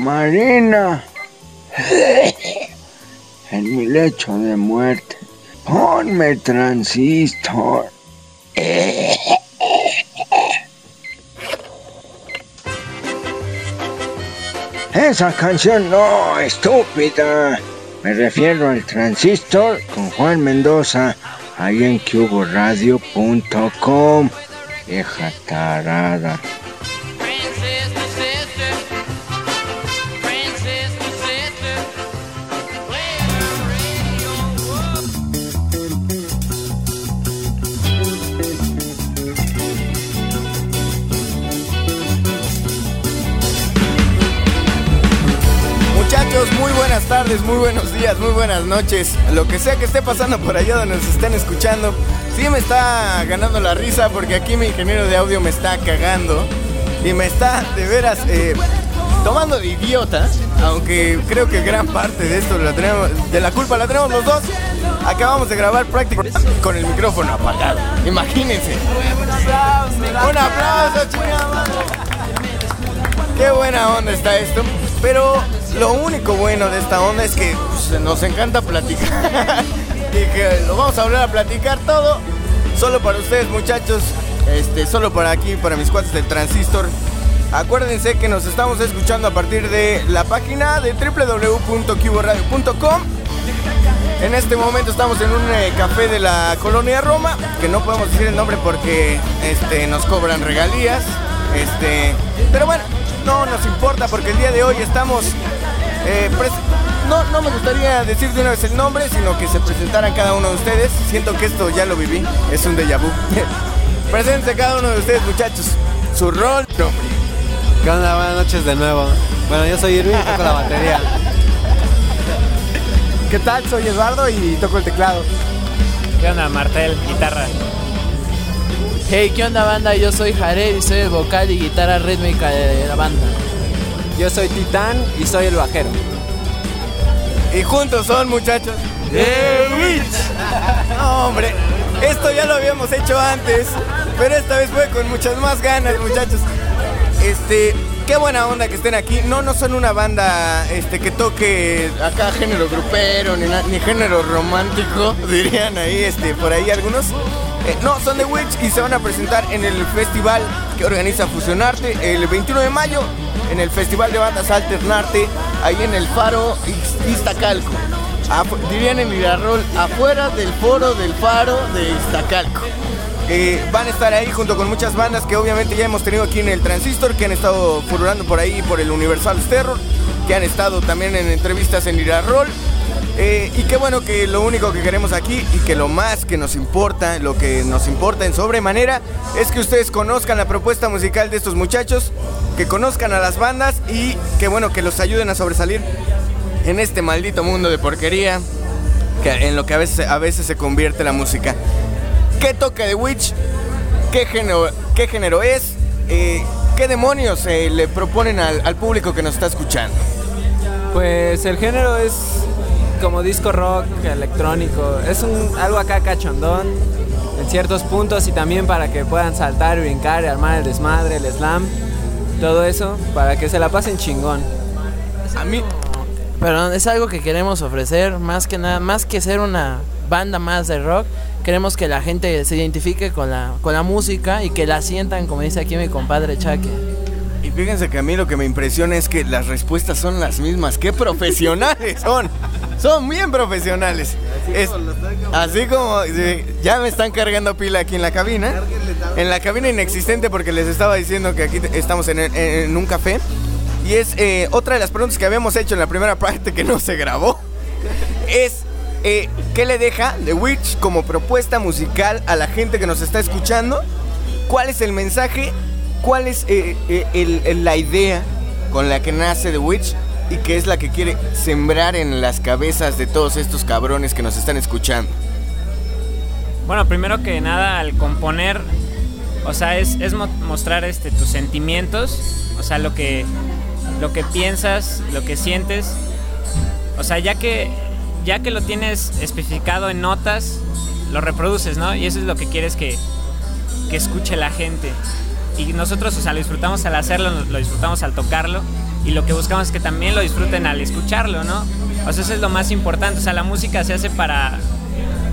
Marina, en mi lecho de muerte, ponme transistor. Esa canción no, estúpida. Me refiero al transistor con Juan Mendoza, ahí en cuboradio.com. Vieja tarada. Muy buenos días, muy buenas noches. Lo que sea que esté pasando por allá donde nos estén escuchando. Sí me está ganando la risa porque aquí mi ingeniero de audio me está cagando. Y me está de veras eh, tomando de idiota. Aunque creo que gran parte de esto la tenemos, de la culpa la tenemos los dos. Acabamos de grabar prácticamente con el micrófono apagado. Imagínense. Un aplauso, chingada. Qué buena onda está esto. Pero lo único bueno de esta onda es que pues, nos encanta platicar. y que lo vamos a volver a platicar todo. Solo para ustedes, muchachos. Este, solo para aquí, para mis cuates del transistor. Acuérdense que nos estamos escuchando a partir de la página de www.cuboradio.com. En este momento estamos en un eh, café de la colonia Roma, que no podemos decir el nombre porque este, nos cobran regalías. Este, pero bueno, no nos importa porque el día de hoy estamos eh, no, no me gustaría decir de una vez el nombre, sino que se presentaran cada uno de ustedes. Siento que esto ya lo viví, es un déjà vu. Preséntense cada uno de ustedes, muchachos. Su rol, nombre. ¿Qué onda? Buenas noches de nuevo. Bueno, yo soy Irving y toco la batería. ¿Qué tal? Soy Eduardo y toco el teclado. ¿Qué onda? Martel, guitarra. Hey, ¿qué onda banda? Yo soy Jared y soy el vocal y guitarra rítmica de la banda. Yo soy Titán y soy el bajero. Y juntos son, muchachos. The Witch. No, hombre, esto ya lo habíamos hecho antes, pero esta vez fue con muchas más ganas, muchachos. Este, qué buena onda que estén aquí. No, no son una banda este, que toque acá género grupero ni, ni género romántico, dirían ahí, este, por ahí algunos. Eh, no, son The Witch y se van a presentar en el festival que organiza Fusionarte el 21 de mayo en el Festival de Bandas Alternarte, ahí en el Faro Iztacalco. dirían en Mirarrol, afuera del foro del Faro de Iztacalco. Eh, van a estar ahí junto con muchas bandas que obviamente ya hemos tenido aquí en el Transistor, que han estado furulando por ahí por el Universal Terror, que han estado también en entrevistas en Irarrol. Eh, y qué bueno que lo único que queremos aquí y que lo más que nos importa, lo que nos importa en sobremanera, es que ustedes conozcan la propuesta musical de estos muchachos, que conozcan a las bandas y que bueno que los ayuden a sobresalir en este maldito mundo de porquería que en lo que a veces, a veces se convierte la música. ¿Qué toca de Witch? ¿Qué género, qué género es? Eh, ¿Qué demonios eh, le proponen al, al público que nos está escuchando? Pues el género es como disco rock, electrónico. Es un, algo acá cachondón en ciertos puntos y también para que puedan saltar y brincar y armar el desmadre, el slam, todo eso, para que se la pasen chingón. A mí... Pero es algo que queremos ofrecer, más que nada, más que ser una banda más de rock, queremos que la gente se identifique con la, con la música y que la sientan, como dice aquí mi compadre Chaque. Y fíjense que a mí lo que me impresiona es que las respuestas son las mismas. ¡Qué profesionales son! Son bien profesionales. así como ya me están cargando pila aquí en la cabina. En la cabina inexistente porque les estaba diciendo que aquí estamos en, un café. Y es eh, otra de las preguntas que habíamos hecho en la primera parte que no se grabó. Es eh, ¿qué le deja The Witch como propuesta musical a la gente que nos está escuchando? ¿Cuál es el mensaje? ¿Cuál es eh, la idea con la que nace The Witch? Y que es la que quiere sembrar en las cabezas de todos estos cabrones que nos están escuchando? Bueno, primero que nada, al componer, o sea, es, mostrar este, tus sentimientos, o sea, lo que, lo que piensas, lo que sientes. O sea, ya que, ya que lo tienes especificado en notas, lo reproduces, ¿no? Y eso es lo que quieres que, que escuche la gente. Y nosotros, o sea, lo disfrutamos al hacerlo, lo disfrutamos al tocarlo y lo que buscamos es que también lo disfruten al escucharlo, ¿no? O sea, eso es lo más importante, o sea, la música se hace para,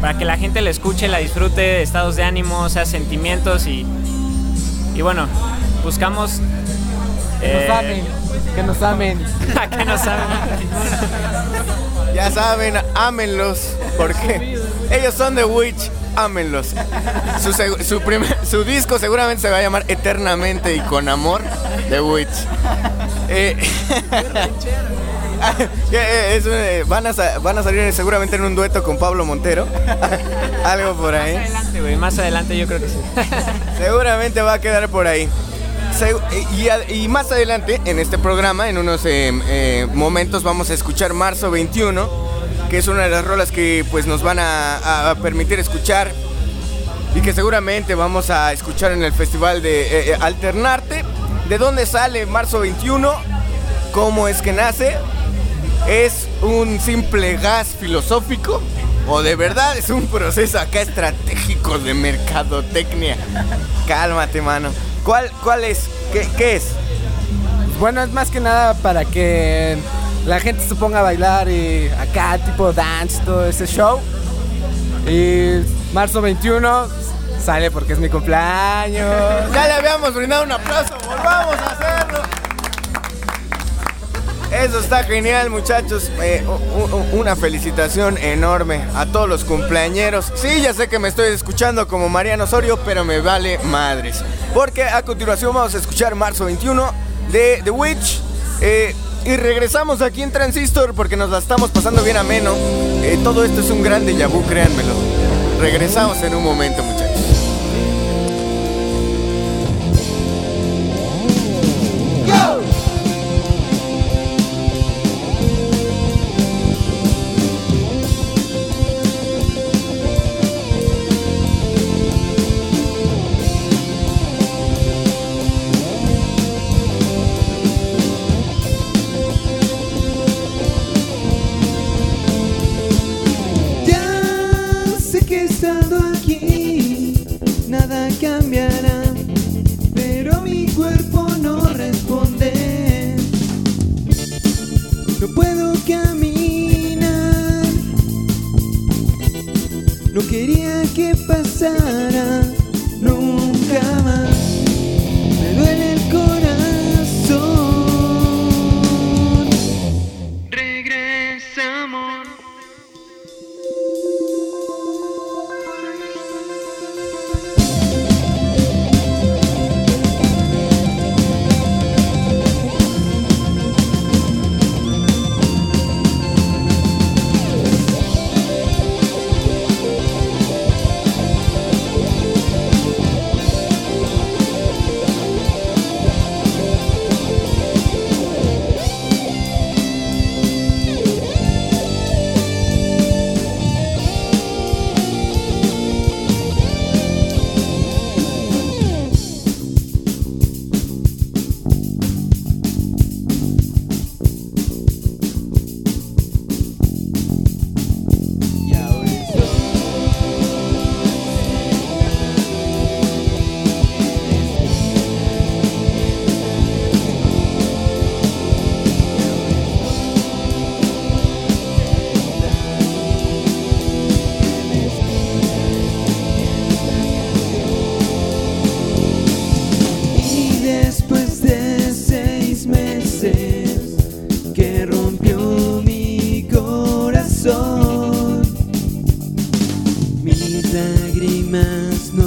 para que la gente la escuche, la disfrute, estados de ánimo, o sea, sentimientos y, y bueno, buscamos... Que nos eh, amen, que nos amen. que nos amen. Ya saben, ámenlos, porque ellos son The Witch, ámenlos. Su, su, primer- su disco seguramente se va a llamar Eternamente y con amor, The Witch. Eh, eh, es un- eh, van, a, sa- van a salir seguramente en un dueto con Pablo Montero. Algo por Más ahí. adelante, güey, más adelante yo creo que sí. Seguramente va a quedar por ahí. Y, más adelante en este programa, en unos eh, eh, momentos, vamos a escuchar Marzo 21, que es una de las rolas que pues nos van a, a permitir escuchar y que seguramente vamos a escuchar en el festival de eh, Alternarte. ¿De dónde sale Marzo 21? ¿Cómo es que nace? ¿Es un simple gas filosófico? ¿O de verdad es un proceso acá estratégico de mercadotecnia? Cálmate, mano. ¿Cuál, cuál es? ¿Qué, es? Bueno, es más que nada para que la gente se ponga a bailar y acá tipo dance, todo ese show. Y marzo 21 sale porque es mi cumpleaños. Ya le habíamos brindado un aplauso, volvamos a hacerlo. Eso está genial, muchachos. Eh, una felicitación enorme a todos los cumpleañeros. Sí, ya sé que me estoy escuchando como Mariano Osorio, pero me vale madres. Porque a continuación vamos a escuchar marzo 21 de The Witch. Eh, y regresamos aquí en Transistor porque nos la estamos pasando bien ameno. Eh, todo esto es un gran déjà vu, créanmelo. Regresamos en un momento, muchachos. Lágrimas no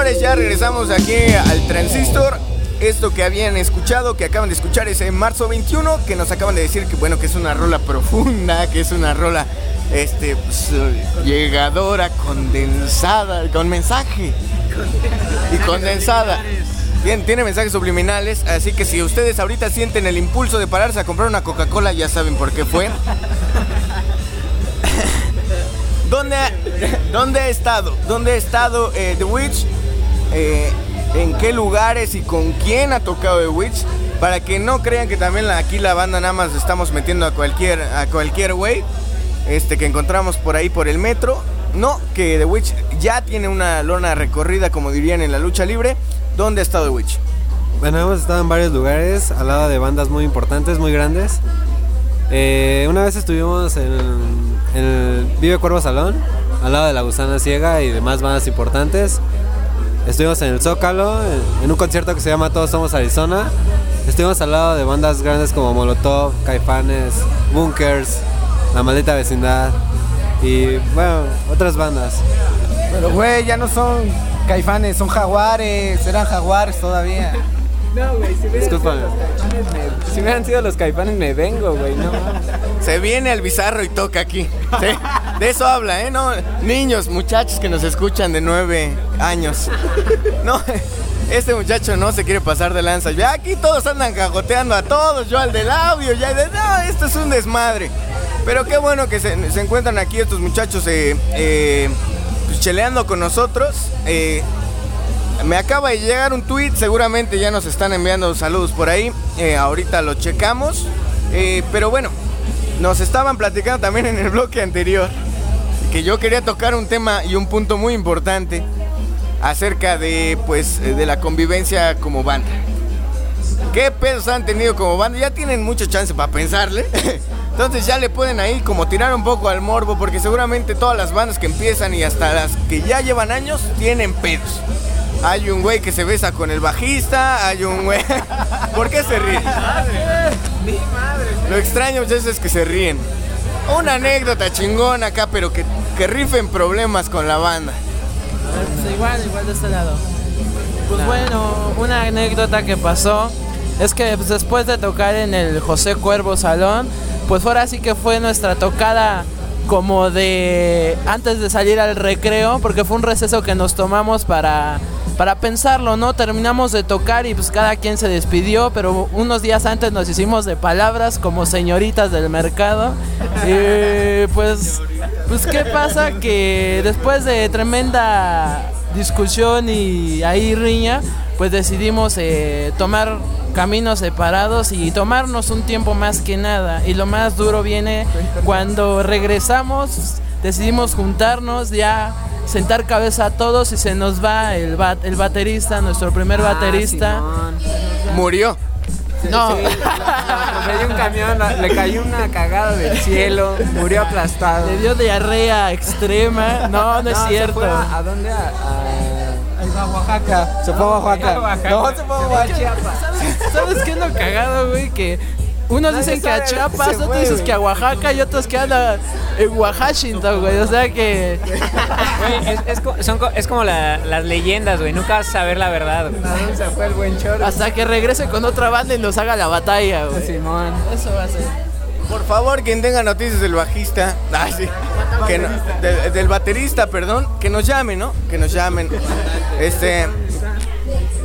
Señores, ya regresamos aquí al Transistor. Esto que habían escuchado, que acaban de escuchar es en marzo 21, que nos acaban de decir que bueno, que es una rola profunda, que es una rola este pues, llegadora, condensada, con mensaje. Y condensada. Bien, tiene mensajes subliminales, así que si ustedes ahorita sienten el impulso de pararse a comprar una Coca-Cola, ya saben por qué fue. ¿Dónde ha, ¿Dónde ha estado? ¿Dónde ha estado eh, The Witch? Eh, ¿En qué lugares y con quién ha tocado The Witch? Para que no crean que también aquí la banda nada más estamos metiendo a cualquier a cualquier güey este que encontramos por ahí por el metro. No, que The Witch ya tiene una lona recorrida, como dirían en la lucha libre. ¿Dónde ha estado The Witch? Bueno, hemos estado en varios lugares, al lado de bandas muy importantes, muy grandes. Eh, una vez estuvimos en, en el Vive Cuervo Salón, al lado de la Gusana Ciega y demás bandas importantes. Estuvimos en el Zócalo, en, un concierto que se llama Todos Somos Arizona. Estuvimos al lado de bandas grandes como Molotov, Caifanes, Bunkers, La Maldita Vecindad y, bueno, otras bandas. Pero, güey, ya no son caifanes, son jaguares. Eran jaguares todavía. No, güey, si hubieran, Discúlpame. si hubieran sido los caifanes me vengo, güey, no. Se viene el bizarro y toca aquí. Sí, De eso habla, ¿eh? No, niños, muchachos que nos escuchan de nueve años. No, este muchacho no se quiere pasar de lanza. Ya aquí todos andan cagoteando a todos, yo al del audio, ya de, no, esto es un desmadre. Pero qué bueno que se, encuentran aquí estos muchachos eh, eh, pues, cheleando con nosotros. Eh, me acaba de llegar un tweet, seguramente ya nos están enviando saludos por ahí. eh, ahorita lo checamos. Pero bueno, nos estaban platicando también en el bloque anterior que yo quería tocar un tema y un punto muy importante acerca de pues eh, de la convivencia como banda. ¿Qué pedos han tenido como banda? Ya tienen mucha chance para pensarle. Entonces ya le pueden ahí como tirar un poco al morbo porque seguramente todas las bandas que empiezan y hasta las que ya llevan años tienen pedos. Hay un güey que se besa con el bajista, hay un güey... ¿Por qué se ríen? Lo extraño muchas veces es que se ríen. Una anécdota chingona acá, pero que, que rifen problemas con la banda. Igual, igual de este lado. Pues bueno, una anécdota que pasó es que pues, después de tocar en el José Cuervo Salón, pues ahora sí que fue nuestra tocada como de antes de salir al recreo, porque fue un receso que nos tomamos para, para pensarlo, ¿no? Terminamos de tocar y pues cada quien se despidió, pero unos días antes nos hicimos de palabras como señoritas del mercado. Y pues, pues ¿qué pasa? Que después de tremenda discusión y ahí riña, pues decidimos eh, tomar caminos separados y tomarnos un tiempo más que nada. Y lo más duro viene cuando regresamos, decidimos juntarnos, ya sentar cabeza a todos y se nos va el, ba- el baterista, nuestro primer Ah, baterista. Simón. Murió. No, Sí, le cayó un camión, le cayó una cagada del cielo, murió aplastado. le dio diarrea extrema. No, no es No, cierto. fue a, ¿a dónde? A, a- A Oaxaca. Se fue a Oaxaca. No, se fue a fue a Oaxaca. Chiapas. ¿Sabes qué es lo cagado, güey? Que unos Nadie dicen que a Chiapas, otros fue, dices que a Oaxaca y otros que anda en Washington, güey. O sea que. Güey, es, es son es como la- las leyendas, güey. Nunca vas a saber la verdad. güey. ¿A dónde se fue el buen choro? Hasta que regrese con otra banda y nos haga la batalla, güey. Simón. Eso va a ser. Por favor, quien tenga noticias del bajista, ah, sí, que no- del, del baterista, perdón, que nos llamen, ¿no? Que nos llamen. Este,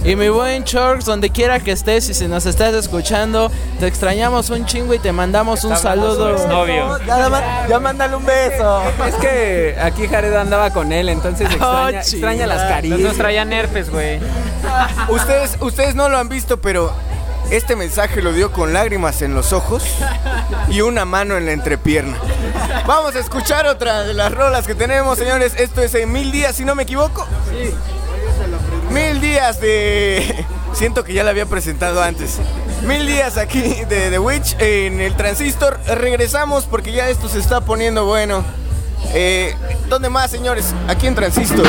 Y mi buen Chorks, donde quiera que estés y si nos estás escuchando, te extrañamos un chingo y te mandamos un saludo. Novio. Ya, ma- ya mándale un beso. Es que aquí Jared andaba con él, entonces extraña, Oh, extraña las caricias. Nos traían herpes, güey. ustedes, ustedes no lo han visto, pero este mensaje lo dio con lágrimas en los ojos y una mano en la entrepierna. Vamos a escuchar otra de las rolas que tenemos, señores. Esto es en Mil Días, si no me equivoco. Mil Días de... Siento que ya la había presentado antes. Mil días aquí de The Witch en el Transistor. Regresamos porque ya esto se está poniendo bueno. Eh, ¿Dónde más, señores? Aquí en Transistor.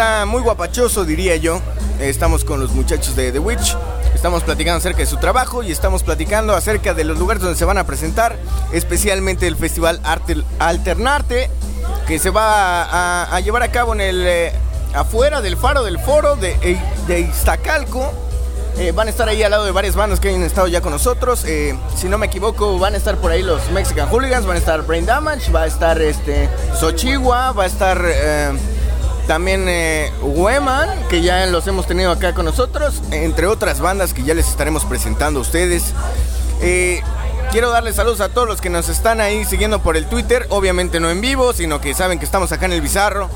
Está muy guapachoso, diría yo. Estamos con los muchachos de The Witch. Estamos platicando acerca de su trabajo y estamos platicando acerca de los lugares donde se van a presentar, especialmente el Festival Arte Alternarte, que se va a, llevar a cabo en el eh, afuera del faro del foro de, eh, Iztacalco. Eh, van a estar ahí al lado de varias bandas que han estado ya con nosotros. Si no me equivoco, van a estar por ahí los Mexican Hooligans, van a estar Brain Damage, va a estar este Xochigua, va a estar también eh, Weman, que ya los hemos tenido acá con nosotros, entre otras bandas que ya les estaremos presentando a ustedes. Eh, quiero darles saludos a todos los que nos están ahí siguiendo por el Twitter, obviamente no en vivo, sino que saben que estamos acá en el Bizarro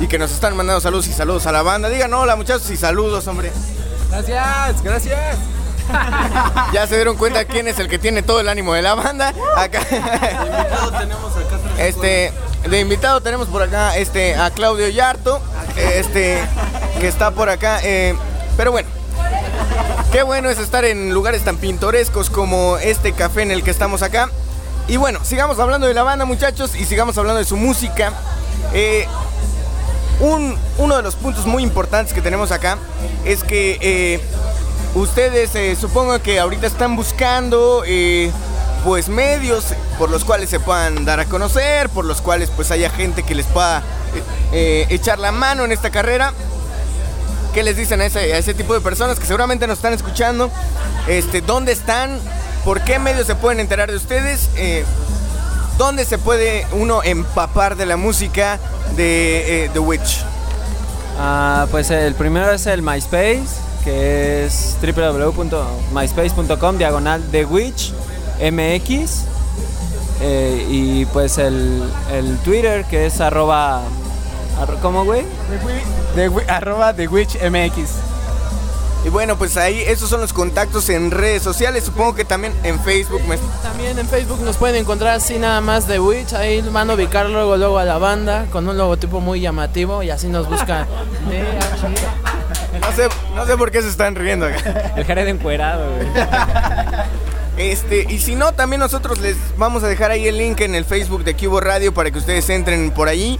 y que nos están mandando saludos y saludos a la banda. Digan hola muchachos y saludos, hombre. Gracias, gracias. Ya se dieron cuenta quién es el que tiene todo el ánimo de la banda. Acá. Este, de invitado tenemos por acá este a Claudio Yarto, este que está por acá. eh, pero bueno, qué bueno es estar en lugares tan pintorescos como este café en el que estamos acá. Y bueno, sigamos hablando de la banda, muchachos, y sigamos hablando de su música. Eh, un- uno de los puntos muy importantes que tenemos acá es que eh, ustedes eh, supongo que ahorita están buscando eh, pues medios por los cuales se puedan dar a conocer, por los cuales pues haya gente que les pueda eh, eh, echar la mano en esta carrera. ¿Qué les dicen a ese, ese tipo de personas que seguramente nos están escuchando? Este, ¿Dónde están? ¿Por qué medios se pueden enterar de ustedes? Eh, ¿Dónde se puede uno empapar de la música de The Witch? Ah, pues el primero es el MySpace, que es www.myspace.com diagonal The Witch MX. Eh, y pues el, el Twitter, que es arroba... arro- ¿Cómo, güey? Arroba The Witch MX. Y bueno, pues ahí esos son los contactos en redes sociales. Supongo que también en Facebook. me- También en Facebook nos pueden encontrar así nada más de Witch. Ahí van a ubicar luego, luego a la banda con un logotipo muy llamativo y así nos buscan. No sé, no sé por qué se están riendo acá. El Jared encuerado, güey. Este, y si no, también nosotros les vamos a dejar ahí el link en el Facebook de Cubo Radio para que ustedes entren por ahí.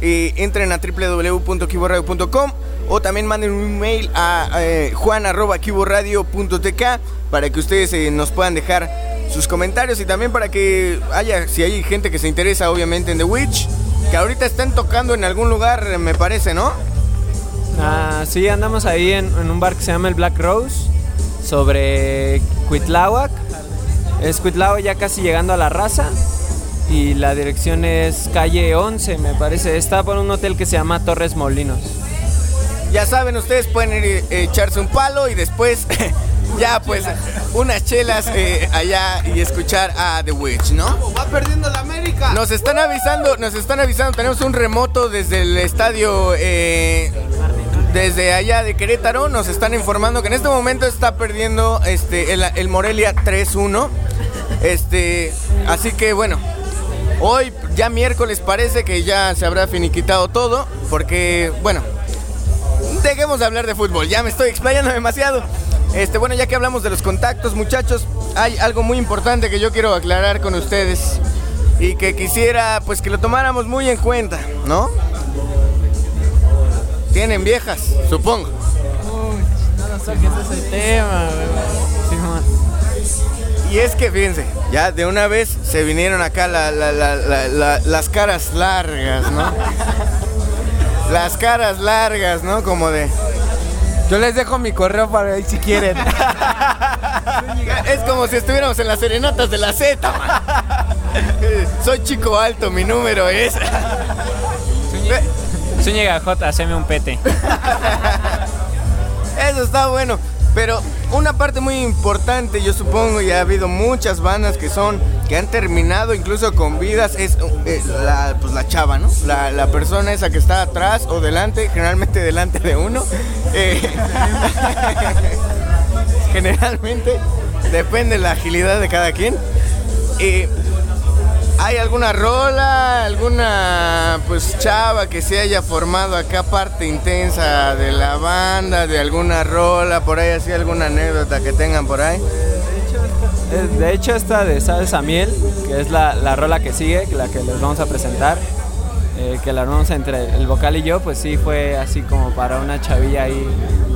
Eh, entren a www.cuboradio.com o también manden un email a eh, juan.cuboradio.tk para que ustedes eh, nos puedan dejar sus comentarios y también para que haya, si hay gente que se interesa obviamente en The Witch, que ahorita están tocando en algún lugar, me parece, ¿no? Ah, sí, andamos ahí en, en un bar que se llama el Black Rose, sobre Cuitláhuac. Es Cuitlao ya casi llegando a la raza. Y la dirección es calle 11, me parece. Está por un hotel que se llama Torres Molinos. Ya saben, ustedes pueden ir, eh, echarse un palo y después ya pues unas chelas eh, allá y escuchar a The Witch, ¿no? Va perdiendo la América. Nos están avisando, nos están avisando, tenemos un remoto desde el estadio, eh, desde allá de Querétaro, nos están informando que en este momento está perdiendo este, el, el Morelia 3-1. Este, así que bueno, hoy ya miércoles parece que ya se habrá finiquitado todo, porque bueno, dejemos de hablar de fútbol, ya me estoy explayando demasiado. Este, bueno, ya que hablamos de los contactos, muchachos, hay algo muy importante que yo quiero aclarar con ustedes y que quisiera pues que lo tomáramos muy en cuenta, ¿no? Tienen viejas, supongo. No nos saques ese tema, Y es que fíjense, ya de una vez se vinieron acá la- la- la- la- la- las caras largas, ¿no? Las caras largas, ¿no? Como de... Yo les dejo mi correo para ahí si quieren. Es como si estuviéramos en las serenatas de la Z, man. Soy chico alto, mi número es... Zúñiga J, haceme un pete. Eso está bueno. Pero una parte muy importante, yo supongo, y ha habido muchas bandas que son, que han terminado incluso con vidas, es eh, la, pues la chava, ¿no? La, la persona esa que está atrás o delante, generalmente delante de uno. Eh, generalmente, depende de la agilidad de cada quien. Eh, ¿Hay alguna rola, alguna pues chava que se haya formado acá parte intensa de la banda, de alguna rola, por ahí así alguna anécdota que tengan por ahí? Eh, De hecho, esta de Sabes a Miel, que es la, la rola que sigue, la que les vamos a presentar, eh, que la armamos entre el vocal y yo, pues sí fue así como para una chavilla ahí.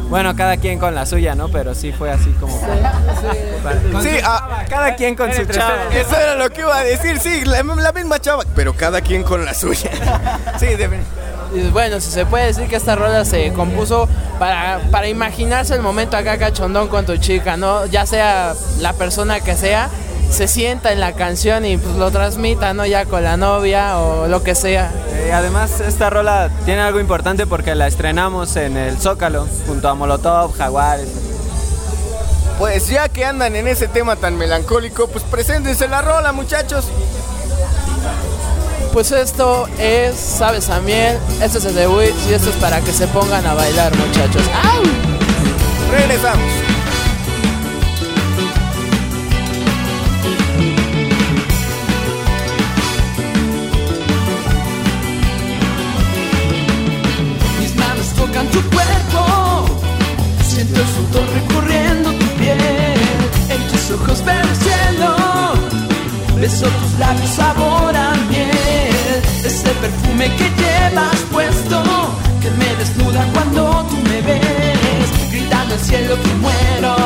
Bueno, cada quien con la suya, ¿no? Pero sí fue así como. para- Sí, ah, cada quien con su chava. Eso era lo que iba a decir, sí, la, la misma chava, pero cada quien con la suya. Sí, definitivamente. Bueno, si se puede decir que esta rola se compuso para, para imaginarse el momento acá cachondón con tu chica, ¿no? Ya sea la persona que sea, se sienta en la canción y pues lo transmita, ¿no? Ya con la novia o lo que sea. Eh, además, esta rola tiene algo importante porque la estrenamos en el Zócalo, junto a Molotov, Jaguares. Pues ya que andan en ese tema tan melancólico, pues preséntense la rola, muchachos. Pues esto es, sabes a miel, esto es el The Witch y esto es para que se pongan a bailar, muchachos. ¡Au! Regresamos. Labios, sabor a miel. Ese perfume que llevas puesto, que me desnuda cuando tú me ves. Gritando al cielo que muero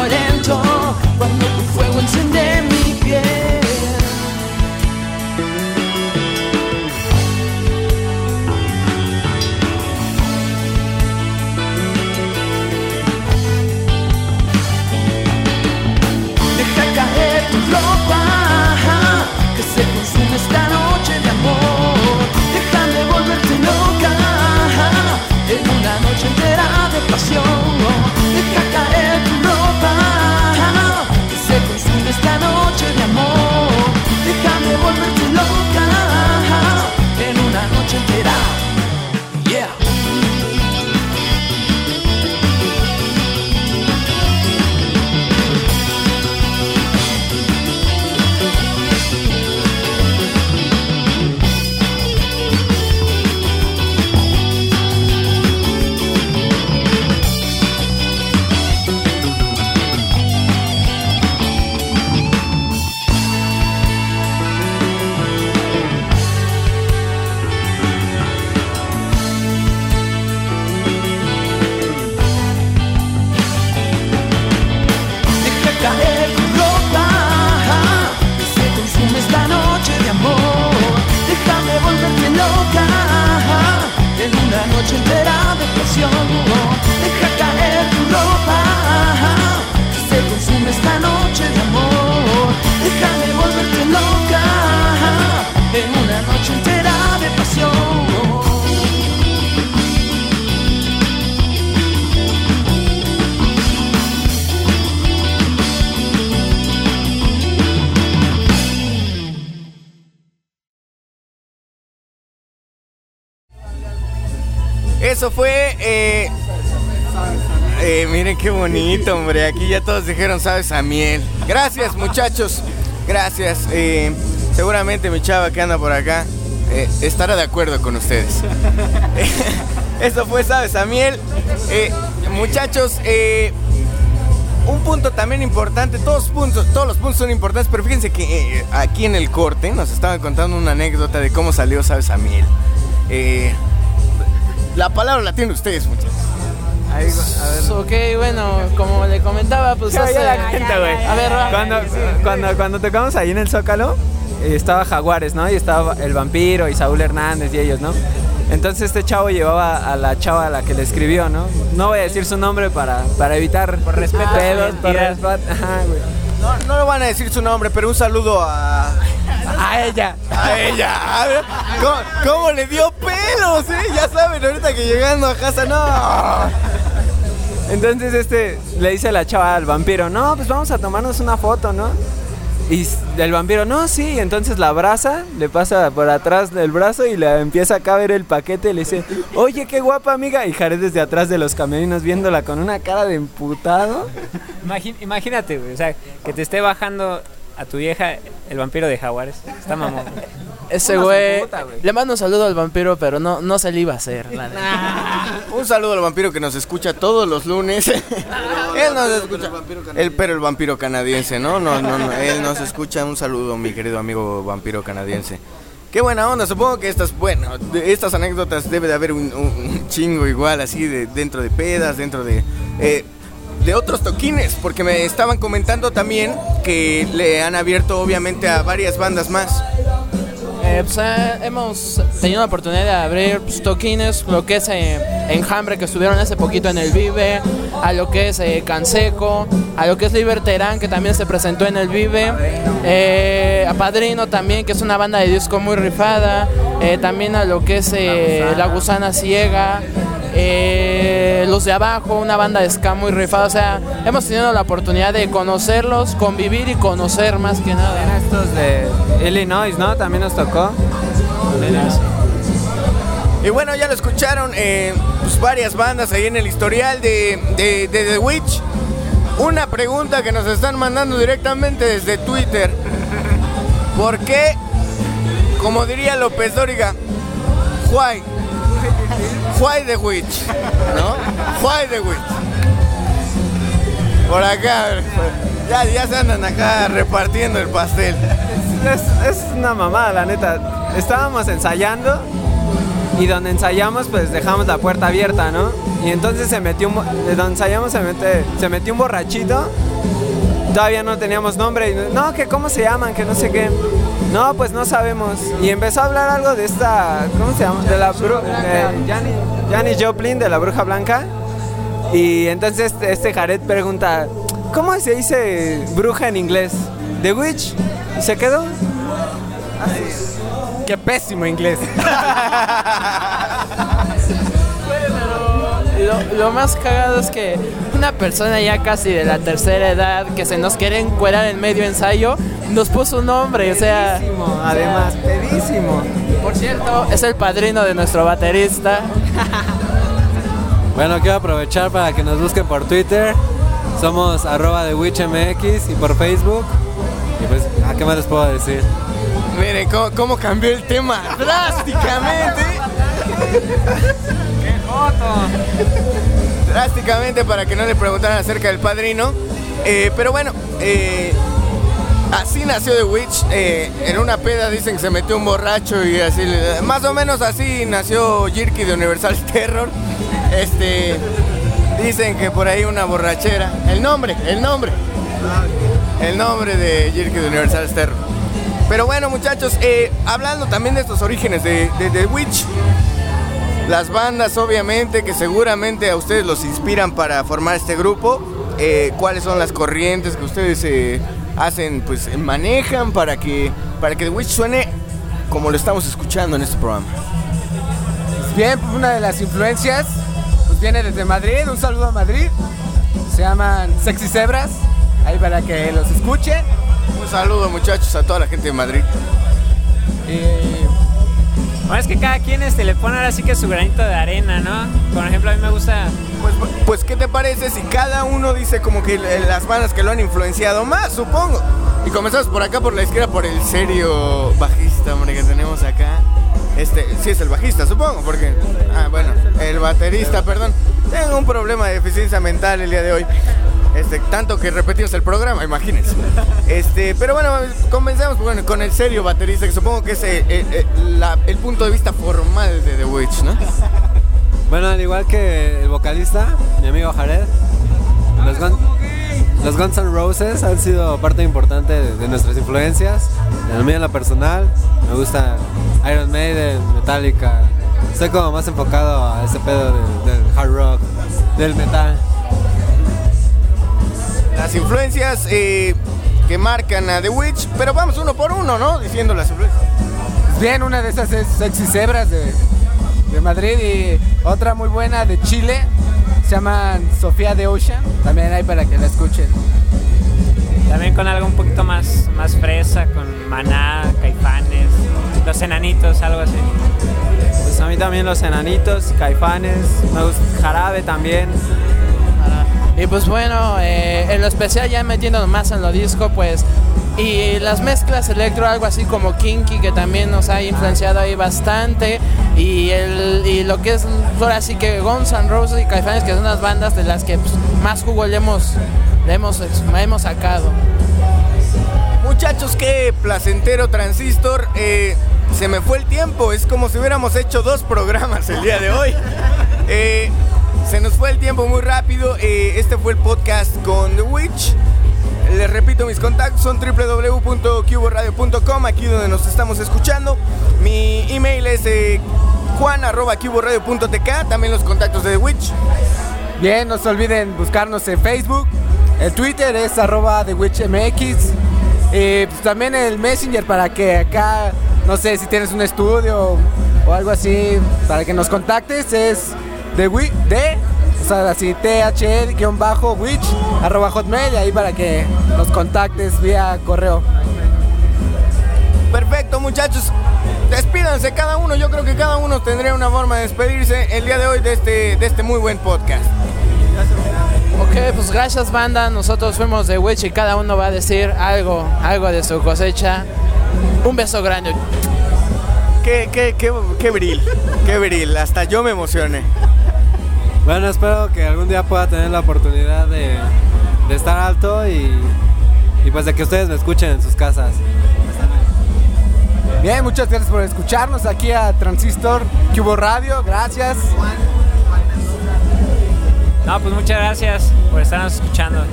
Eso fue. Eh, eh, miren qué bonito, hombre. Aquí ya todos dijeron, sabes, a miel. Gracias, muchachos. Gracias. Eh, seguramente mi chava que anda por acá estará de acuerdo con ustedes. Eso fue, sabes, a miel. Muchachos, un punto también importante, todos, puntos, todos los puntos son importantes, pero fíjense que aquí en el corte nos estaban contando una anécdota de cómo salió, sabes, a miel. La palabra la tienen ustedes, muchachos. Ahí, a ver. Ok, bueno, como le comentaba, pues hace... la cuenta, güey. A ver, va. Cuando, cuando, cuando tocamos ahí en el Zócalo, eh, estaba Jaguares, ¿no? Y estaba el vampiro y Saúl Hernández y ellos, ¿no? Entonces este chavo llevaba a la chava a la que le escribió, ¿no? No voy a decir su nombre para, para evitar por respeto pedos, por respeto. Ajá, güey. No, no le van a decir su nombre, pero un saludo a. A ella. A ella. A ver, ¿Cómo, cómo le dio pelos, eh? Ya saben, ahorita que llegando a casa, no. Entonces este le dice a la chava al vampiro, no, pues vamos a tomarnos una foto, ¿no? Y el vampiro, no, sí, entonces la abraza, le pasa por atrás del brazo y le empieza acá a ver el paquete y le dice, oye, qué guapa amiga. Y Jared desde atrás de los camerinos viéndola con una cara de emputado. Imagínate, güey, o sea, que te esté bajando a tu vieja el vampiro de Jaguares. Está mamón. Ese güey... Le mando un saludo al vampiro, pero no, no se le iba a hacer. Un saludo al vampiro que nos escucha todos los lunes. él nos escucha. El, pero el vampiro canadiense, ¿no? No, no, no. Él nos escucha. Un saludo, mi querido amigo vampiro canadiense. Qué buena onda, supongo que estas, bueno, de estas anécdotas debe de haber un, un- un chingo igual, así, de, dentro de pedas, dentro de... eh, de otros toquines, porque me estaban comentando también que le han abierto obviamente a varias bandas más. Eh, pues, eh, hemos tenido la oportunidad de abrir pues, toquines, lo que es eh, Enjambre, que estuvieron hace poquito en el Vive, a lo que es eh, Canseco, a lo que es Liberterán, que también se presentó en el Vive, a Padrino también, que es una banda de disco muy rifada, también a lo que es La Gusana Ciega. Eh, los de abajo, una banda de ska muy rifada, o sea, hemos tenido la oportunidad de conocerlos, convivir y conocer más que nada. Estos de Illinois, ¿no? También nos tocó. Y bueno, ya lo escucharon, eh, pues varias bandas ahí en el historial de, de- de The Witch. Una pregunta que nos están mandando directamente desde Twitter. ¿Por qué, como diría López Dóriga, why? Why The Witch? ¿No? Why The Witch? Por acá, ya, ya se andan acá repartiendo el pastel. Es, es una mamada, la neta. Estábamos ensayando y donde ensayamos pues dejamos la puerta abierta, ¿no? Y entonces se metió un, de donde ensayamos se, mete, se metió un borrachito. Todavía no teníamos nombre. Y, no, que cómo se llaman, que no sé qué. No, pues no sabemos. Y empezó a hablar algo de esta, ¿cómo se llama? De la bruja, Janis, Janis Joplin, de la bruja blanca. Y entonces este Jared pregunta, ¿cómo se dice bruja en inglés? ¿The Witch? Y se quedó. Qué pésimo inglés. Lo, lo más cagado es que una persona ya casi de la tercera edad que se nos quiere encuerar en medio ensayo nos puso un nombre, o sea, Pedísimo, además, pedísimo. por cierto, es el padrino de nuestro baterista. Bueno, quiero aprovechar para que nos busquen por Twitter. Somos arroba de WitchMX y por Facebook. Y pues, ¿a qué más les puedo decir? Miren cómo, cómo cambió el tema drásticamente. Drásticamente para que no le preguntaran acerca del padrino. Eh, pero bueno, eh, así nació The Witch. eh, en una peda dicen que se metió un borracho y así. Más o menos así nació Jirky de Universal Terror. Este. Dicen que por ahí una borrachera. El nombre, el nombre. El nombre de Jirky de Universal Terror. Pero bueno, muchachos, eh, hablando también de estos orígenes de, de The Witch, las bandas obviamente que seguramente a ustedes los inspiran para formar este grupo, eh, cuáles son las corrientes que ustedes hacen, pues manejan para que, para que The Witch suene como lo estamos escuchando en este programa. Bien, pues, una de las influencias pues viene desde Madrid. Un saludo a Madrid. Se llaman Sexy Zebras. Ahí para que los escuchen. Un saludo muchachos a toda la gente de Madrid. Bueno, es que cada quien este, le pone ahora sí que su granito de arena, ¿no? Por ejemplo, a mí me gusta Pues, pues, ¿qué te parece si cada uno dice como que las bandas que lo han influenciado más, supongo? Y comenzamos por acá, por la izquierda, por el serio bajista, hombre, que tenemos acá. Este, sí es el bajista, supongo, porque... Ah, bueno, el baterista, perdón. Tengo un problema de deficiencia mental el día de hoy. Este, tanto que repetimos el programa, imagínense. Este, pero bueno, comencemos bueno, con el serio baterista, que supongo que es eh, eh, eh, el punto de vista formal de The Witch, ¿no? Bueno, al igual que el vocalista, mi amigo Jared, los, Gun- los Guns N' Roses han sido parte importante de, de nuestras influencias. En mío, en la personal, me gusta Iron Maiden, Metallica. Estoy como más enfocado a ese pedo de- del hard rock, del metal. las influencias eh, que marcan a The Witch, pero vamos uno por uno, ¿no? Diciendo las influencias. bien, una de esas es Sexy Zebras de, de Madrid. Y otra muy buena de Chile. Se llaman Sofía de Ocean. También hay para que la escuchen. también con algo un poquito más, más fresa, con maná, caifanes, los enanitos, algo así. Pues a mí también los enanitos, caifanes, me gusta jarabe también. Y pues bueno, eh, en lo especial ya metiéndonos más en lo disco, pues, y las mezclas electro, algo así como Kinky, que también nos ha influenciado ahí bastante, y, el, y lo que es, ahora sí que Guns N' Roses y Caifanes, que son las bandas de las que pues, más jugo le hemos, le hemos, hemos sacado. Muchachos, qué placentero transistor. eh, se me fue el tiempo. Es como si hubiéramos hecho dos programas el día de hoy. Eh, se nos fue el tiempo muy rápido. Eh, este fue el podcast con The Witch. Les repito, mis contactos son www.cuboradio.com, aquí donde nos estamos escuchando. Mi email es eh, juan.cuboradio.tk, también los contactos de The Witch. Bien, no se olviden buscarnos en Facebook. El Twitter es arroba TheWitchMX. Y pues también el Messenger para que acá, no sé, si tienes un estudio o algo así, para que nos contactes es de, wi- de o sea, así THE-witch arroba hotmail y ahí para que nos contactes vía correo. Perfecto, muchachos. Despídanse cada uno. Yo creo que cada uno tendría una forma de despedirse el día de hoy de este, de este muy buen podcast. Ok, pues gracias banda, nosotros fuimos de Witch y cada uno va a decir algo, algo de su cosecha. Un beso grande. Qué, qué, qué, qué bril, qué bril. Hasta yo me emocioné. Bueno, espero que algún día pueda tener la oportunidad de, de estar alto y, y pues de que ustedes me escuchen en sus casas. Bien, muchas gracias por escucharnos aquí a Transistor Cubo Radio. Gracias. No, pues muchas gracias por estarnos escuchando.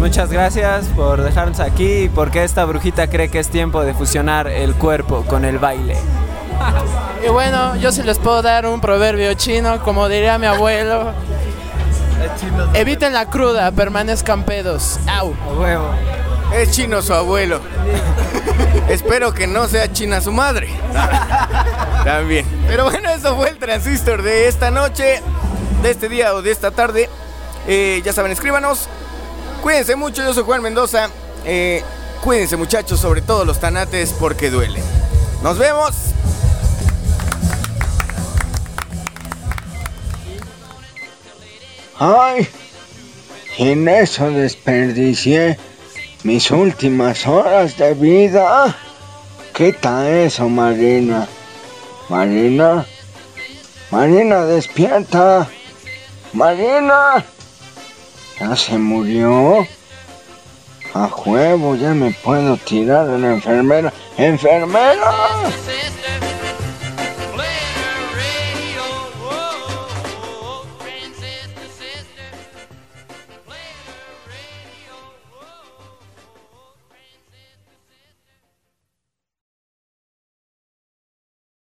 Muchas gracias por dejarnos aquí y porque esta brujita cree que es tiempo de fusionar el cuerpo con el baile. Y bueno, yo sí les puedo dar un proverbio chino, como diría mi abuelo. Eviten la cruda, permanezcan pedos. Au. Es chino su abuelo. Espero que no sea china su madre. También. Pero bueno, eso fue el transistor de esta noche, de este día o de esta tarde. Eh, ya saben, escríbanos. Cuídense mucho, yo soy Juan Mendoza. Eh, cuídense muchachos, sobre todo los tanates, porque duelen. Nos vemos. Ay, en eso desperdicié mis últimas horas de vida. Quita eso, Marina. Marina. Marina, despierta. Marina. ¿Ya se murió? A juego, ya me puedo tirar a la enfermera. ¡Enfermera!